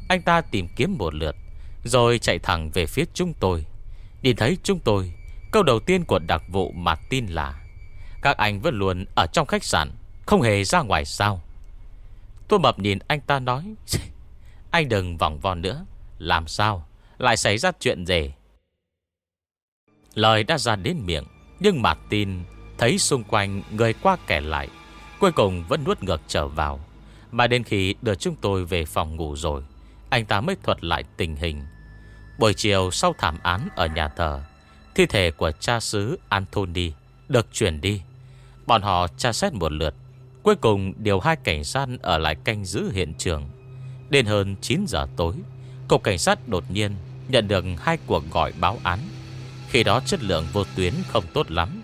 Anh ta tìm kiếm một lượt, Rồi chạy thẳng về phía chúng tôi. Nhìn thấy chúng tôi, Câu đầu tiên của đặc vụ mà tin là, Các anh vẫn luôn ở trong khách sạn, Không hề ra ngoài sao? Tôi Mập nhìn anh ta nói, Anh đừng vòng vòn nữa, Làm sao, Lại xảy ra chuyện gì Lời đã ra đến miệng, Nhưng mà tin Thấy xung quanh người qua kẻ lại, Cuối cùng vẫn nuốt ngược trở vào. Mà đến khi đưa chúng tôi về phòng ngủ rồi, Anh ta mới thuật lại tình hình. Buổi chiều sau thảm án ở nhà thờ, Thi thể của cha xứ Anthony Được chuyển đi. Bọn họ tra xét một lượt, Cuối cùng điều hai cảnh sát ở lại canh giữ hiện trường. Đến hơn 9 giờ tối, Cục cảnh sát đột nhiên Nhận được hai cuộc gọi báo án. Khi đó chất lượng vô tuyến không tốt lắm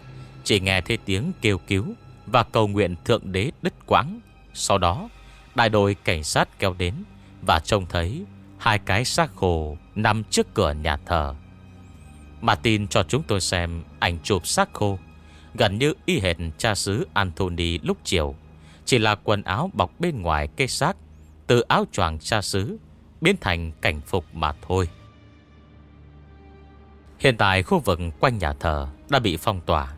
chỉ nghe thấy tiếng kêu cứu Và cầu nguyện thượng đế đứt quãng. Sau đó, Đại đội cảnh sát kéo đến Và trông thấy Hai cái xác khô nằm trước cửa nhà thờ. Martin cho chúng tôi xem ảnh chụp xác khô, Gần như y hệt cha xứ Anthony lúc chiều. Chỉ là quần áo bọc bên ngoài cây xác, Từ áo choàng cha xứ Biến thành cảnh phục mà thôi. Hiện tại khu vực quanh nhà thờ Đã bị phong tỏa.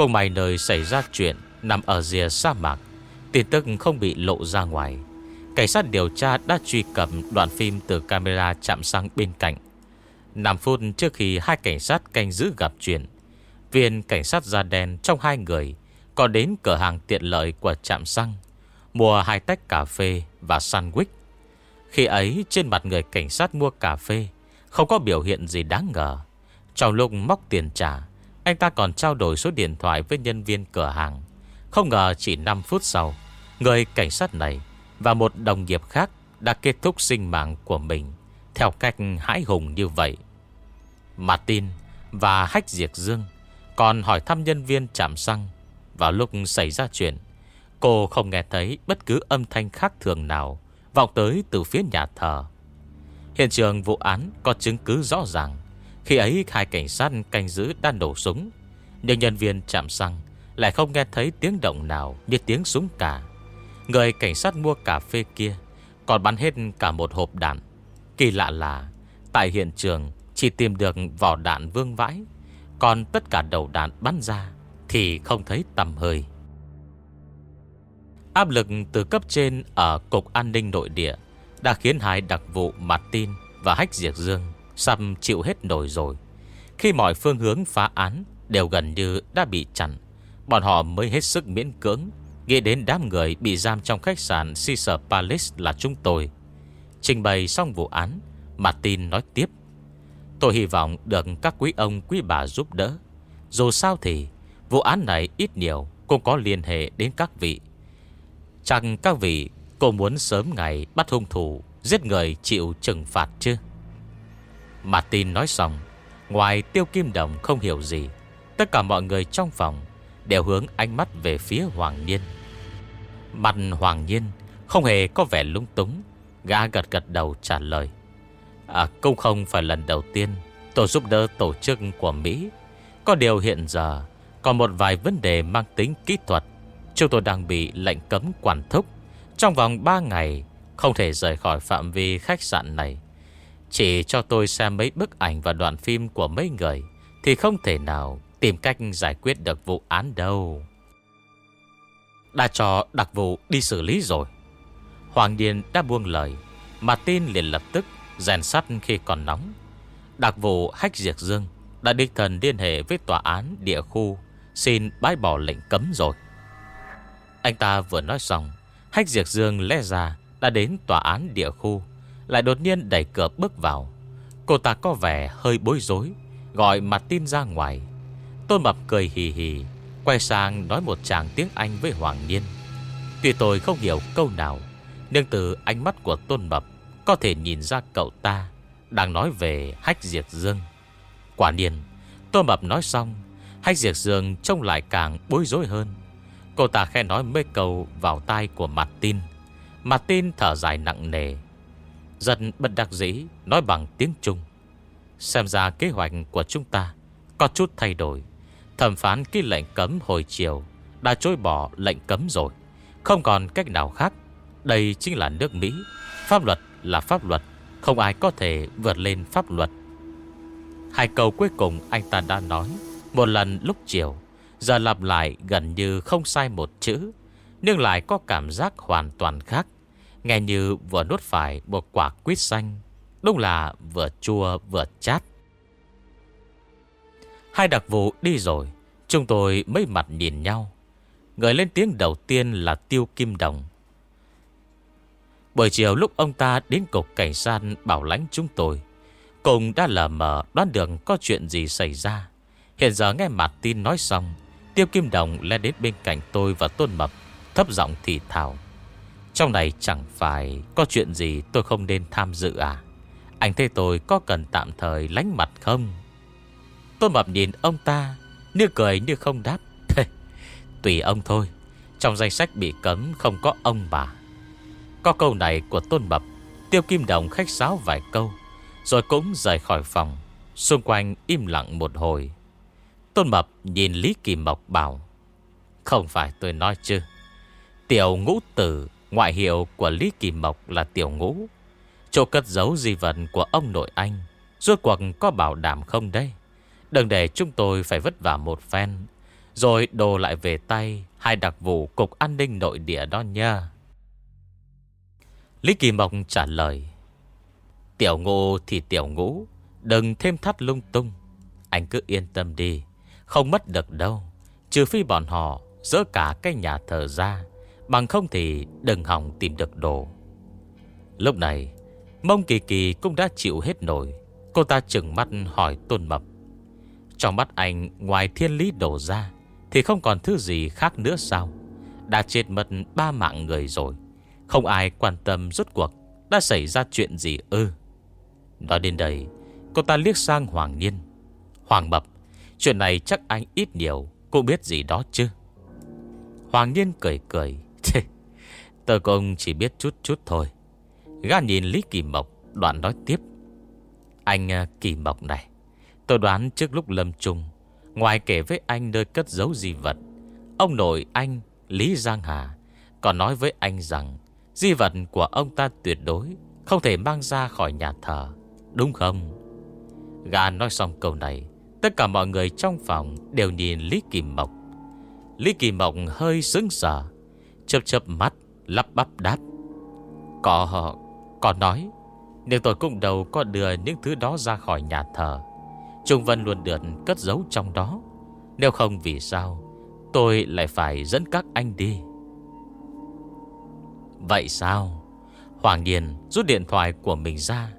Cùng mày nơi xảy ra chuyện, Nằm ở rìa sa mạc, Tin tức không bị lộ ra ngoài. Cảnh sát điều tra đã truy cập đoạn phim từ camera chạm sang bên cạnh. 5 phút trước khi hai cảnh sát canh giữ gặp chuyện, Viên cảnh sát da đen trong hai người Có đến cửa hàng tiện lợi của trạm xăng, Mua hai tách cà phê và sandwich. Khi ấy, trên mặt người cảnh sát mua cà phê, Không có biểu hiện gì đáng ngờ. Trong lúc móc tiền trả anh ta còn trao đổi số điện thoại với nhân viên cửa hàng. Không ngờ chỉ 5 phút sau, Người cảnh sát này Và một đồng nghiệp khác Đã kết thúc sinh mạng của mình, theo cách hãi hùng như vậy. Martin và Hách Diệt Dương Còn hỏi thăm nhân viên chạm xăng. Vào lúc xảy ra chuyện, Cô không nghe thấy bất cứ âm thanh khác thường nào Vọng tới từ phía nhà thờ. Hiện trường vụ án có chứng cứ rõ ràng. Khi ấy hai cảnh sát canh giữ đã nổ súng. Nhưng nhân viên chạm xăng Lại không nghe thấy tiếng động nào Như tiếng súng cả. Người cảnh sát mua cà phê kia Còn bắn hết cả một hộp đạn. Kỳ lạ là, Tại hiện trường chỉ tìm được vỏ đạn vương vãi, Còn tất cả đầu đạn bắn ra Thì không thấy tầm hơi. Áp lực từ cấp trên Ở Cục An ninh Nội địa Đã khiến hai đặc vụ Martin Và Hách Diệt Dương Sắp chịu hết nổi rồi. Khi mọi phương hướng phá án Đều gần như đã bị chặn, Bọn họ mới hết sức miễn cưỡng, Nghĩ đến đám người bị giam trong khách sạn Caesar Palace là chúng tôi. Trình bày xong vụ án, Martin nói tiếp. Tôi hy vọng được các quý ông, quý bà giúp đỡ. Dù sao thì, Vụ án này ít nhiều Cũng có liên hệ đến các vị. Chẳng các vị Cô muốn sớm ngày bắt hung thủ, Giết người chịu trừng phạt chứ Martin nói xong, Ngoài tiêu kim đồng không hiểu gì, Tất cả mọi người trong phòng Đều hướng ánh mắt về phía Hoàng Nhiên. Mặt Hoàng Nhiên Không hề có vẻ lung túng, Gã gật gật đầu trả lời À cũng không phải lần đầu tiên Tôi giúp đỡ tổ chức của Mỹ. Có điều hiện giờ Còn một vài vấn đề mang tính kỹ thuật. Chúng tôi đang bị lệnh cấm quản thúc. Trong vòng 3 ngày Không thể rời khỏi phạm vi khách sạn này. Chỉ cho tôi xem mấy bức ảnh Và đoạn phim của mấy người, Thì không thể nào tìm cách giải quyết được vụ án đâu. Đã cho đặc vụ đi xử lý rồi. Hoàng Điền đã buông lời, Mà tin liền lập tức rèn sắt khi còn nóng. Đặc vụ Hách Diệt Dương Đã đích thần liên hệ với tòa án địa khu, Xin bãi bỏ lệnh cấm rồi. Anh ta vừa nói xong, Hách Diệt Dương lẽ ra Đã đến tòa án địa khu. Lại đột nhiên đẩy cửa bước vào. Cô ta có vẻ hơi bối rối, Gọi mặt tin ra ngoài. Tôn Mập cười hì hì, Quay sang nói một chàng tiếng Anh với Hoàng Niên Tuy tôi không hiểu câu nào, Nhưng từ ánh mắt của Tôn Mập Có thể nhìn ra cậu ta Đang nói về hách diệt dương. Quả nhiên, tôn Mập nói xong, Hách diệt dương trông lại càng bối rối hơn. Cô ta khe nói mấy câu vào tai của Martin. tin. Tin thở dài nặng nề Dần bất đặc dĩ Nói bằng tiếng Trung. Xem ra kế hoạch của chúng ta Có chút thay đổi. Thẩm phán ký lệnh cấm hồi chiều Đã chối bỏ lệnh cấm rồi. Không còn cách nào khác. Đây chính là nước Mỹ. Pháp luật là pháp luật. Không ai có thể vượt lên pháp luật. Hai câu cuối cùng anh ta đã nói. Một lần lúc chiều, Giờ lặp lại gần như không sai một chữ, Nhưng lại có cảm giác hoàn toàn khác. Nghe như vừa nuốt phải một quả quýt xanh, Đúng là vừa chua vừa chát. Hai đặc vụ đi rồi, Chúng tôi mấy mặt nhìn nhau. Người lên tiếng đầu tiên là Tiêu Kim Đồng. Buổi chiều lúc ông ta đến cục cảnh sát bảo lãnh chúng tôi, Cùng đã lờ mờ đoán được có chuyện gì xảy ra. Hiện giờ nghe mặt tin nói xong, Tiêu Kim Đồng lên đến bên cạnh tôi và Tôn Mập, Thấp giọng thì thào. Trong này chẳng phải có chuyện gì tôi không nên tham dự à? Anh thấy tôi có cần tạm thời lánh mặt không? Tôn Mập nhìn ông ta, Như cười như không đáp. Tùy ông thôi. Trong danh sách bị cấm không có ông bà. Có câu này của Tôn Mập, Tiêu Kim Đồng khách sáo vài câu, Rồi cũng rời khỏi phòng. Xung quanh im lặng một hồi. Tôn Mập nhìn Lý Kỳ Mộc bảo, Không phải tôi nói chứ. Tiểu ngũ tử Ngoại hiệu của Lý Kỳ Mộc là tiểu ngũ. Chỗ cất giấu di vật của ông nội anh, Rốt cuộc có bảo đảm không đây? Đừng để chúng tôi phải vất vả một phen, Rồi đồ lại về tay Hai đặc vụ Cục An ninh Nội địa đó nha Lý Kỳ Mộc trả lời, Tiểu ngũ thì tiểu ngũ, Đừng thêm thắt lung tung. Anh cứ yên tâm đi, Không mất được đâu, Trừ phi bọn họ Dỡ cả cái nhà thờ ra. Bằng không thì đừng hỏng tìm được đồ. Lúc này, Mông Kỳ Kỳ cũng đã chịu hết nổi. Cô ta chừng mắt hỏi Tôn Mập. Trong mắt anh, ngoài thiên lý đổ ra, Thì không còn thứ gì khác nữa sao? Đã chết mất ba mạng người rồi. Không ai quan tâm rốt cuộc Đã xảy ra chuyện gì ư? Nói đến đây, Cô ta liếc sang Hoàng Nhiên. Hoàng Mập, Chuyện này chắc anh ít nhiều Cũng biết gì đó chứ? Hoàng Nhiên cười cười. Tớ ông chỉ biết chút chút thôi. Gã nhìn Lý Kỳ Mộc, Đoạn nói tiếp. Anh à, Kỳ Mộc này Tôi đoán trước lúc lâm trung Ngoài kể với anh nơi cất giấu di vật, Ông nội anh, Lý Giang Hà, Còn nói với anh rằng Di vật của ông ta tuyệt đối Không thể mang ra khỏi nhà thờ, Đúng không? Gã nói xong câu này, Tất cả mọi người trong phòng Đều nhìn Lý Kỳ Mộc. Lý Kỳ Mộc hơi sững sờ Chớp chớp mắt, Lắp bắp đáp. Có Có nói Nhưng tôi cũng đâu có đưa những thứ đó ra khỏi nhà thờ. Trung Vân luôn được cất giấu trong đó. Nếu không vì sao, Tôi lại phải dẫn các anh đi. Vậy sao? Hoàng Điền rút điện thoại của mình ra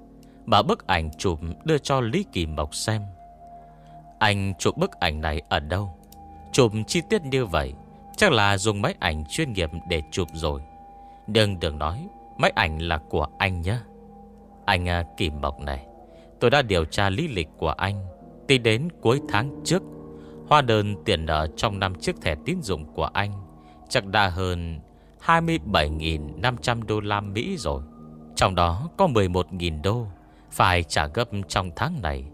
Bà bức ảnh chụp đưa cho Lý Kỳ Mộc xem. Anh chụp bức ảnh này ở đâu? Chụp chi tiết như vậy Chắc là dùng máy ảnh chuyên nghiệp để chụp rồi. Đừng đừng nói Máy ảnh là của anh nhé. Anh à, Kỳ Mộc này Tôi đã điều tra lý lịch của anh Tính đến cuối tháng trước. Hoa đơn tiền nợ trong năm chiếc thẻ tín dụng của anh Chắc đã hơn 27.500 đô la Mỹ rồi. Trong đó có 11.000 đô Phải trả gấp trong tháng này.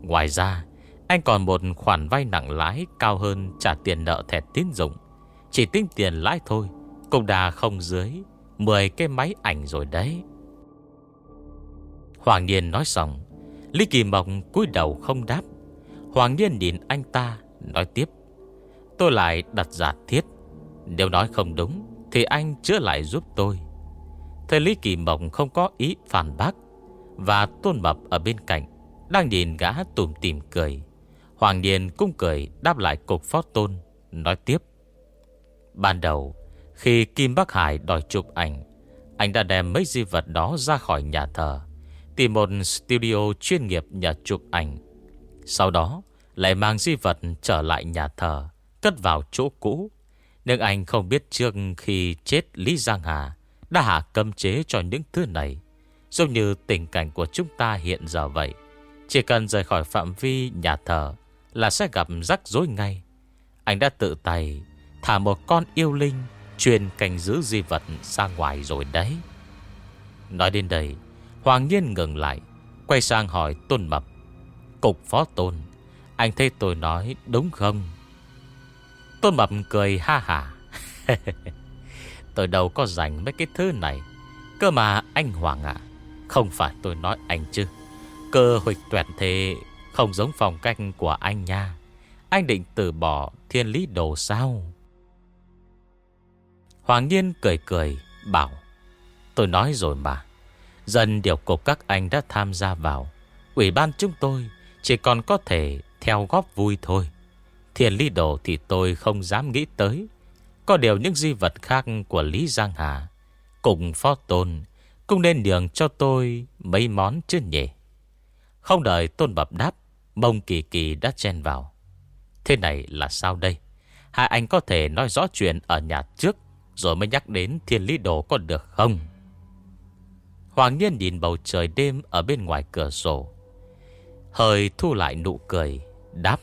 Ngoài ra Anh còn một khoản vay nặng lãi Cao hơn trả tiền nợ thẻ tín dụng. Chỉ tính tiền lãi thôi, Cũng đã không dưới 10 cái máy ảnh rồi đấy. Hoàng Niên nói xong, Lý Kỳ Mộc cúi đầu không đáp. Hoàng Niên nhìn anh ta, Nói tiếp, Tôi lại đặt giả thiết. Nếu nói không đúng, Thì anh chữa lại giúp tôi. Thầy Lý Kỳ Mộc không có ý phản bác Và Tôn Mập ở bên cạnh Đang nhìn gã tùm tìm cười, Hoàng Niên cũng cười đáp lại cục phó tôn, Nói tiếp Ban đầu, Khi Kim Bắc Hải đòi chụp ảnh, Anh đã đem mấy di vật đó ra khỏi nhà thờ, Tìm một studio chuyên nghiệp nhà chụp ảnh. Sau đó, Lại mang di vật trở lại nhà thờ, Cất vào chỗ cũ. Nhưng anh không biết trước khi chết Lý Giang Hà Đã hạ cấm chế cho những thứ này. Giống như tình cảnh của chúng ta hiện giờ vậy, Chỉ cần rời khỏi phạm vi nhà thờ Là sẽ gặp rắc rối ngay. Anh đã tự tay Thả một con yêu linh Truyền cảnh giữ di vật ra ngoài rồi đấy. Nói đến đây, Hoàng nhiên ngừng lại, Quay sang hỏi Tôn Mập. Cục phó Tôn, Anh thấy tôi nói đúng không? Tôn Mập cười ha hả Tôi đâu có dành mấy cái thứ này. Cơ mà anh Hoàng ạ, Không phải tôi nói anh chứ. Cơ huịch tuyệt thế, Không giống phong cách của anh nha. Anh định từ bỏ thiên lý đồ sao? Hoàng Nhiên cười cười, Bảo, Tôi nói rồi mà. Dần điều cục các anh đã tham gia vào. Ủy ban chúng tôi Chỉ còn có thể theo góp vui thôi. Thiền lý đồ thì tôi không dám nghĩ tới. Có điều những di vật khác của Lý Giang Hà, Cùng phó tôn, Cũng nên nhường cho tôi mấy món chứ nhỉ? Không đợi tôn bập đáp Mông kỳ kỳ đã chen vào. Thế này là sao đây? Hai anh có thể nói rõ chuyện ở nhà trước rồi mới nhắc đến thiên lý đồ có được không? Hoàng Nhiên nhìn bầu trời đêm Ở bên ngoài cửa sổ, Hơi thu lại nụ cười, Đáp,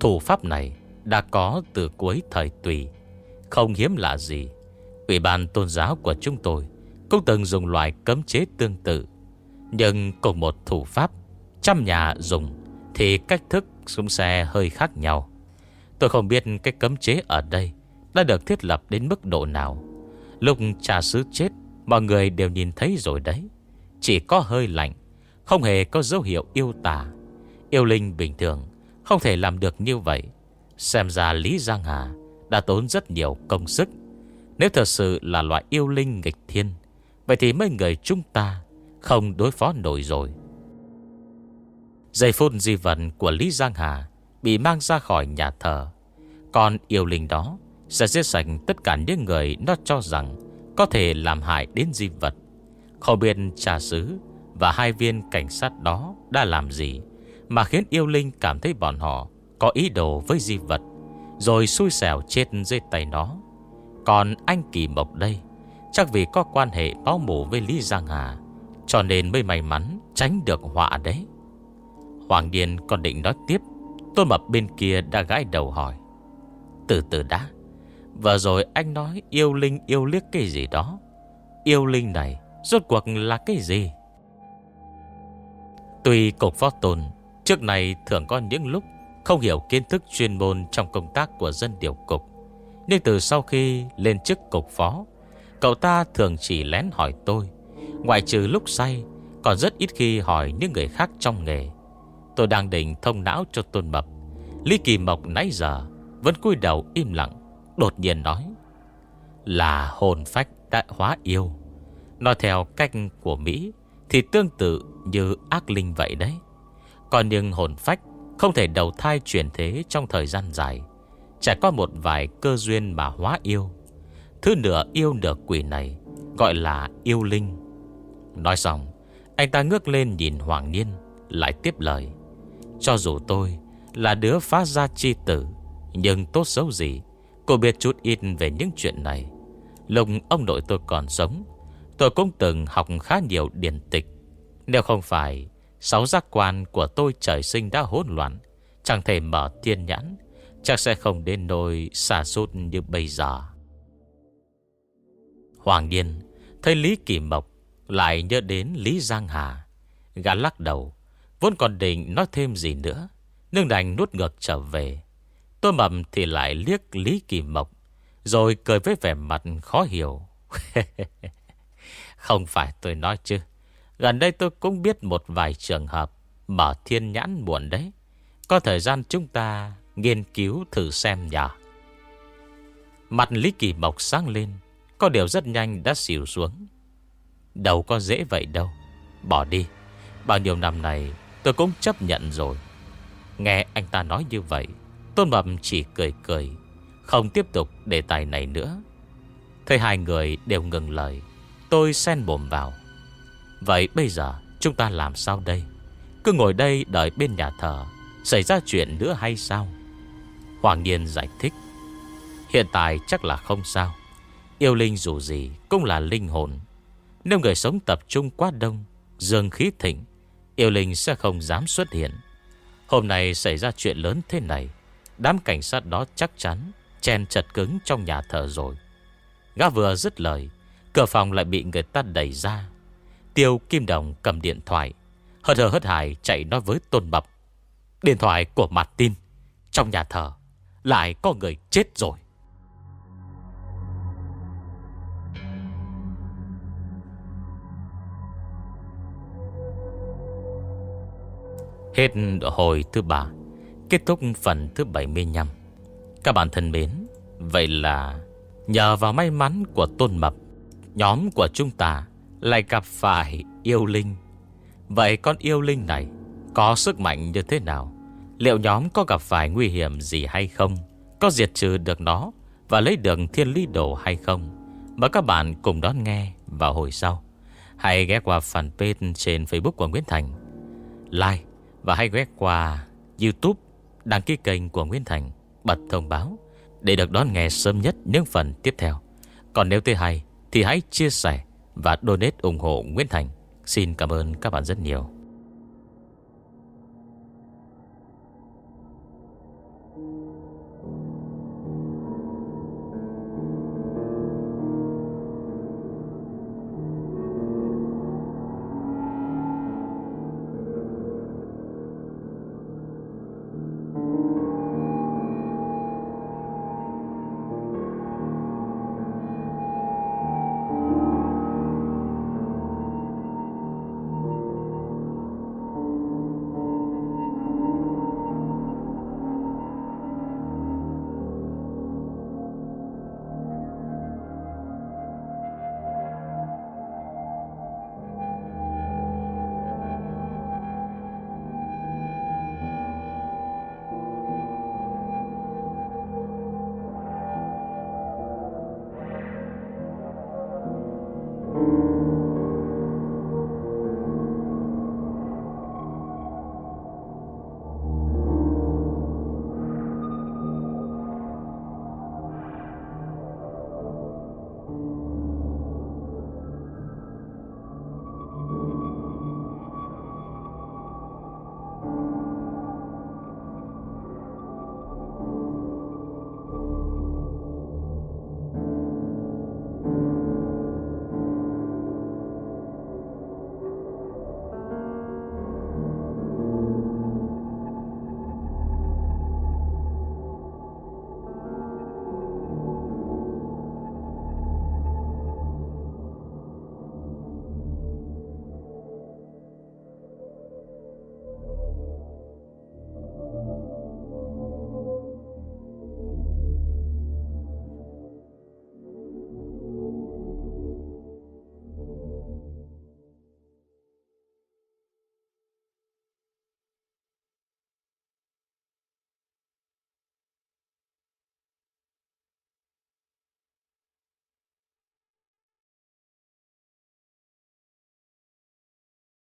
Thủ pháp này đã có từ cuối thời tùy, Không hiếm lạ gì. Ủy ban tôn giáo của chúng tôi Cũng từng dùng loại cấm chế tương tự, Nhưng cùng một thủ pháp, Trăm nhà dùng Thì cách thức cũng xe hơi khác nhau. Tôi không biết cái cấm chế ở đây đã được thiết lập đến mức độ nào. Lúc trà sứ chết, Mọi người đều nhìn thấy rồi đấy. Chỉ có hơi lạnh, Không hề có dấu hiệu yêu tà. Yêu linh bình thường, Không thể làm được như vậy. Xem ra Lý Giang Hà Đã tốn rất nhiều công sức. Nếu thật sự là loại yêu linh nghịch thiên, Vậy thì mấy người chúng ta Không đối phó nổi rồi. Giây phút di vận của Lý Giang Hà Bị mang ra khỏi nhà thờ. Còn yêu linh đó sẽ giết sạch tất cả những người Nó cho rằng có thể làm hại đến di vật. Không biết trà sứ Và hai viên cảnh sát đó Đã làm gì Mà khiến yêu linh cảm thấy bọn họ Có ý đồ với di vật, Rồi xui xẻo chết dưới tay nó. Còn anh Kỳ Mộc đây, Chắc vì có quan hệ báo mù với Lý Giang Hà, Cho nên mới may mắn Tránh được họa đấy. Hoàng Điền còn định nói tiếp, Tôn Mập bên kia đã gãi đầu hỏi. Từ từ đã và rồi anh nói, yêu linh, yêu liếc cái gì đó? Yêu linh này, Rốt cuộc là cái gì? Tuy cục phó tồn Trước này thường có những lúc Không hiểu kiến thức chuyên môn Trong công tác của dân điều cục, Nhưng từ sau khi lên chức cục phó, Cậu ta thường chỉ lén hỏi tôi. Ngoại trừ lúc say, Còn rất ít khi hỏi những người khác trong nghề. Tôi đang định thông não cho Tôn Mập. Lý Kỳ Mộc nãy giờ Vẫn cúi đầu im lặng. Đột nhiên nói, Là hồn phách đã hóa yêu. Nói theo cách của Mỹ Thì tương tự như ác linh vậy đấy. Còn nhưng hồn phách Không thể đầu thai chuyển thế trong thời gian dài, Trải qua một vài cơ duyên mà hóa yêu. Thứ nửa yêu nửa quỷ này Gọi là yêu linh. Nói xong, Anh ta ngước lên nhìn Hoàng Niên Lại tiếp lời, Cho dù tôi là đứa phá gia chi tử, Nhưng tốt xấu gì Cô biết chút ít về những chuyện này. Lúc ông nội tôi còn sống, Tôi cũng từng học khá nhiều điển tịch. Nếu không phải Sáu giác quan của tôi trời sinh đã hỗn loạn, Chẳng thể mở tiên nhãn, Chắc sẽ không đến nỗi xả sút như bây giờ. Hoàng Điên Thấy Lý Kỳ Mộc Lại nhớ đến Lý Giang Hà. Gã lắc đầu, Vốn còn định nói thêm gì nữa, Nhưng đành nuốt ngược trở về. Tôi mầm thì lại liếc Lý Kỳ Mộc, Rồi cười với vẻ mặt khó hiểu. Không phải tôi nói chứ. Gần đây tôi cũng biết một vài trường hợp Mở thiên nhãn buồn đấy. Có thời gian chúng ta Nghiên cứu thử xem nhờ Mặt Lý Kỳ Mộc sáng lên, Có điều rất nhanh đã xỉu xuống. Đâu có dễ vậy đâu. Bỏ đi. Bao nhiêu năm này tôi cũng chấp nhận rồi. Nghe anh ta nói như vậy Tôn Mập chỉ cười cười, Không tiếp tục đề tài này nữa. Thấy hai người đều ngừng lời, Tôi xen bồm vào. Vậy bây giờ chúng ta làm sao đây? Cứ ngồi đây đợi bên nhà thờ, Xảy ra chuyện nữa hay sao? Hoàng Nhiên giải thích, Hiện tại chắc là không sao. Yêu linh dù gì cũng là linh hồn. Nếu người sống tập trung quá đông, Dương khí thịnh, Yêu linh sẽ không dám xuất hiện. Hôm nay xảy ra chuyện lớn thế này Đám cảnh sát đó chắc chắn Chen chật cứng trong nhà thờ rồi. Gã vừa dứt lời, Cửa phòng lại bị người ta đẩy ra. Tiêu Kim Đồng cầm điện thoại, Hớt hờ hớt hải chạy nói với Tôn Bập Điện thoại của mặt tin Trong nhà thờ, Lại có người chết rồi. Hết hồi thứ ba. Kết thúc phần thứ 75 Các bạn thân mến, Vậy là Nhờ vào may mắn của Tôn Mập, Nhóm của chúng ta Lại gặp phải yêu linh. Vậy con yêu linh này Có sức mạnh như thế nào? Liệu nhóm có gặp phải nguy hiểm gì hay không? Có diệt trừ được nó Và lấy được thiên lý đồ hay không? Mời các bạn cùng đón nghe vào hồi sau. Hãy ghé qua fanpage trên Facebook của Nguyễn Thành. Like Và hãy ghé qua Youtube Đăng ký kênh của Nguyễn Thành, Bật thông báo, Để được đón nghe sớm nhất những phần tiếp theo. Còn nếu thấy hay Thì hãy chia sẻ Và donate ủng hộ Nguyễn Thành. Xin cảm ơn các bạn rất nhiều.